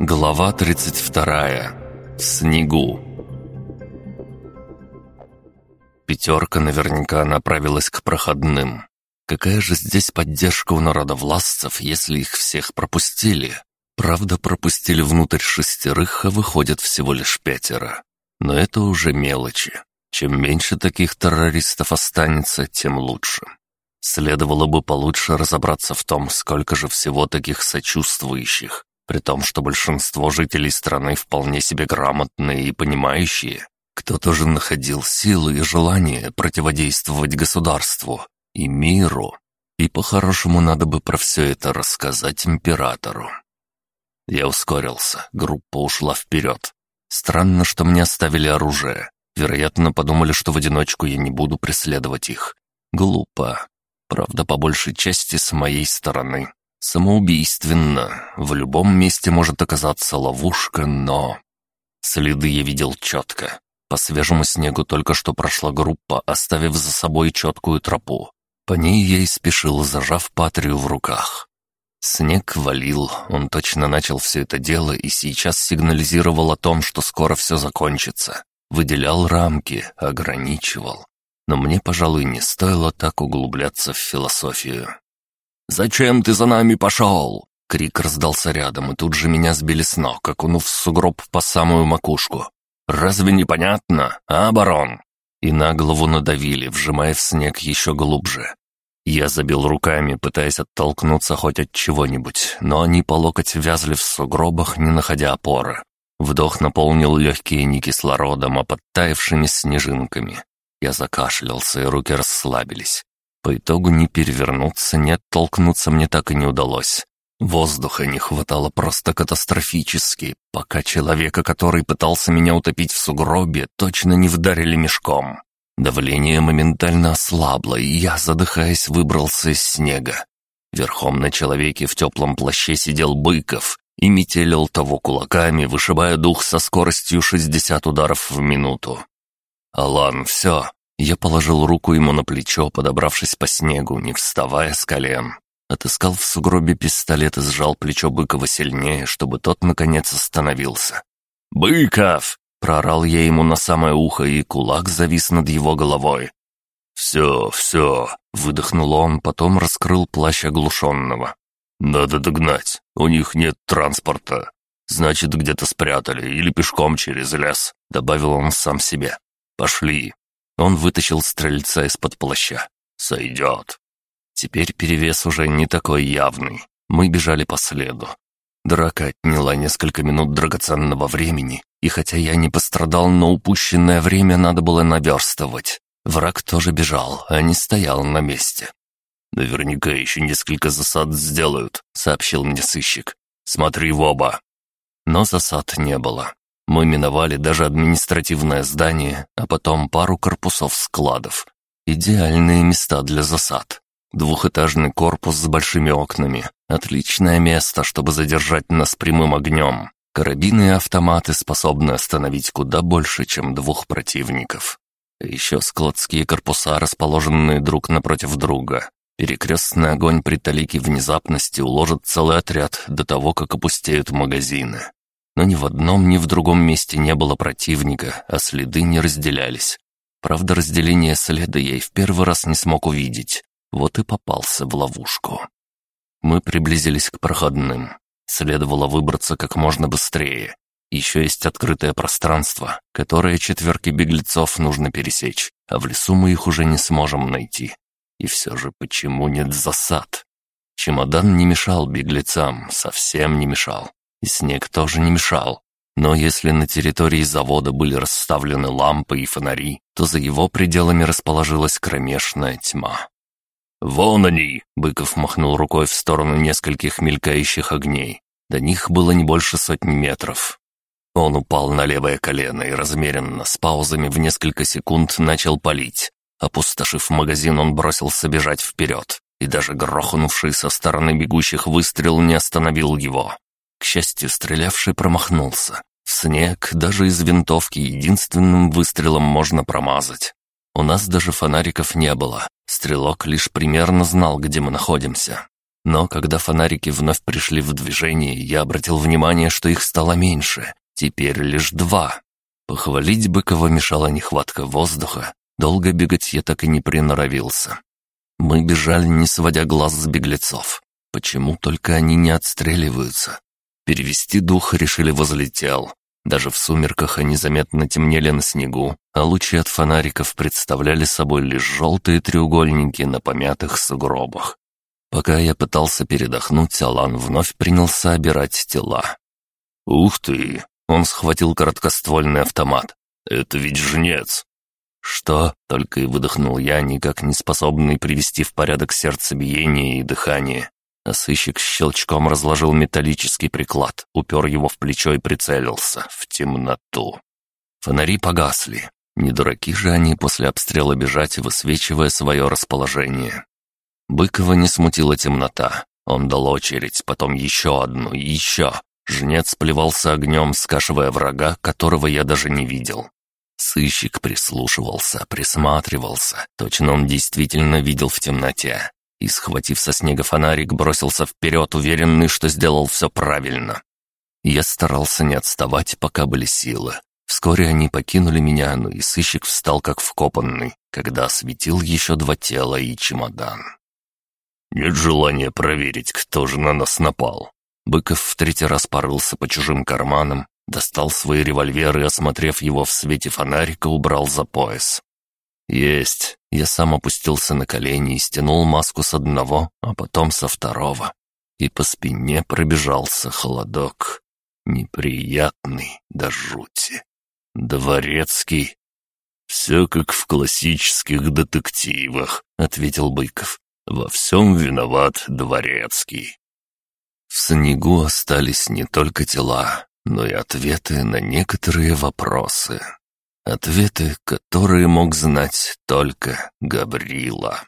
Глава 32. В снегу. Пятерка наверняка направилась к проходным. Какая же здесь поддержка у народовластцев, если их всех пропустили? Правда, пропустили внутрь шестерых, а выходят всего лишь пятеро. Но это уже мелочи. Чем меньше таких террористов останется, тем лучше. Следовало бы получше разобраться в том, сколько же всего таких сочувствующих, при том, что большинство жителей страны вполне себе грамотные и понимающие. Кто-то же находил силы и желание противодействовать государству и миру, и по-хорошему надо бы про все это рассказать императору. Я ускорился, группа ушла вперед. Странно, что мне оставили оружие. Вероятно, подумали, что в одиночку я не буду преследовать их. Глупо. Правда, по большей части с моей стороны. Самоубийственно. В любом месте может оказаться ловушка, но... Следы я видел четко. По свежему снегу только что прошла группа, оставив за собой четкую тропу. По ней я и спешил, зажав патрию в руках. Снег валил, он точно начал все это дело и сейчас сигнализировал о том, что скоро все закончится. Выделял рамки, ограничивал но мне, пожалуй, не стоило так углубляться в философию. «Зачем ты за нами пошел?» Крик раздался рядом, и тут же меня сбили с ног, окунув в сугроб по самую макушку. «Разве непонятно, а, барон?» И на голову надавили, вжимая в снег еще глубже. Я забил руками, пытаясь оттолкнуться хоть от чего-нибудь, но они по локоть вязли в сугробах, не находя опоры. Вдох наполнил легкие не кислородом, а подтаявшими снежинками. Я закашлялся, и руки расслабились. По итогу ни перевернуться, ни оттолкнуться мне так и не удалось. Воздуха не хватало просто катастрофически, пока человека, который пытался меня утопить в сугробе, точно не вдарили мешком. Давление моментально ослабло, и я, задыхаясь, выбрался из снега. Верхом на человеке в теплом плаще сидел Быков и метелил того кулаками, вышибая дух со скоростью 60 ударов в минуту. «Алан, все!» Я положил руку ему на плечо, подобравшись по снегу, не вставая с колен. Отыскал в сугробе пистолет и сжал плечо Быкова сильнее, чтобы тот, наконец, остановился. «Быков!» — проорал я ему на самое ухо, и кулак завис над его головой. «Все, все!» — выдохнул он, потом раскрыл плащ оглушенного. «Надо догнать, у них нет транспорта. Значит, где-то спрятали или пешком через лес», — добавил он сам себе. «Пошли!» Он вытащил стрельца из-под плаща. «Сойдет!» Теперь перевес уже не такой явный. Мы бежали по следу. Драка отняла несколько минут драгоценного времени, и хотя я не пострадал, но упущенное время надо было наверстывать. Враг тоже бежал, а не стоял на месте. «Наверняка еще несколько засад сделают», — сообщил мне сыщик. «Смотри в оба». Но засад не было. Мы миновали даже административное здание, а потом пару корпусов складов. Идеальные места для засад. Двухэтажный корпус с большими окнами. Отличное место, чтобы задержать нас прямым огнем. Карабины и автоматы способны остановить куда больше, чем двух противников. еще складские корпуса, расположенные друг напротив друга. Перекрестный огонь при талике внезапности уложит целый отряд до того, как опустеют магазины. Но ни в одном, ни в другом месте не было противника, а следы не разделялись. Правда, разделение следа я и в первый раз не смог увидеть. Вот и попался в ловушку. Мы приблизились к проходным. Следовало выбраться как можно быстрее. Еще есть открытое пространство, которое четверки беглецов нужно пересечь, а в лесу мы их уже не сможем найти. И все же почему нет засад? Чемодан не мешал беглецам, совсем не мешал и снег тоже не мешал. Но если на территории завода были расставлены лампы и фонари, то за его пределами расположилась кромешная тьма. «Вон они!» — Быков махнул рукой в сторону нескольких мелькающих огней. До них было не больше сотни метров. Он упал на левое колено и размеренно, с паузами в несколько секунд, начал палить. Опустошив магазин, он бросился бежать вперед, и даже грохнувший со стороны бегущих выстрел не остановил его. К счастью, стрелявший промахнулся. В снег даже из винтовки единственным выстрелом можно промазать. У нас даже фонариков не было. Стрелок лишь примерно знал, где мы находимся. Но когда фонарики вновь пришли в движение, я обратил внимание, что их стало меньше. Теперь лишь два. Похвалить Быкова мешала нехватка воздуха. Долго бегать я так и не приноровился. Мы бежали, не сводя глаз с беглецов. Почему только они не отстреливаются? Перевести дух решили возлетел. Даже в сумерках они заметно темнели на снегу, а лучи от фонариков представляли собой лишь желтые треугольники на помятых сугробах. Пока я пытался передохнуть, Алан вновь принялся обирать тела. «Ух ты!» — он схватил короткоствольный автомат. «Это ведь жнец!» «Что?» — только и выдохнул я, никак не способный привести в порядок сердцебиение и дыхание. А сыщик щелчком разложил металлический приклад, упер его в плечо и прицелился в темноту. Фонари погасли. Не дураки же они после обстрела бежать, высвечивая свое расположение. Быкова не смутила темнота. Он дал очередь, потом еще одну, еще. Жнец плевался огнем, скашивая врага, которого я даже не видел. Сыщик прислушивался, присматривался. Точно он действительно видел в темноте. И, схватив со снега фонарик, бросился вперед, уверенный, что сделал все правильно. Я старался не отставать, пока были силы. Вскоре они покинули меня, но и сыщик встал как вкопанный, когда осветил еще два тела и чемодан. «Нет желания проверить, кто же на нас напал». Быков в третий раз порылся по чужим карманам, достал свой револьвер и, осмотрев его в свете фонарика, убрал за пояс. «Есть». Я сам опустился на колени и стянул маску с одного, а потом со второго. И по спине пробежался холодок. Неприятный до жути. Дворецкий. «Все как в классических детективах», — ответил Быков. Во всем виноват дворецкий. В снегу остались не только тела, но и ответы на некоторые вопросы. Ответы, которые мог знать только Габрила.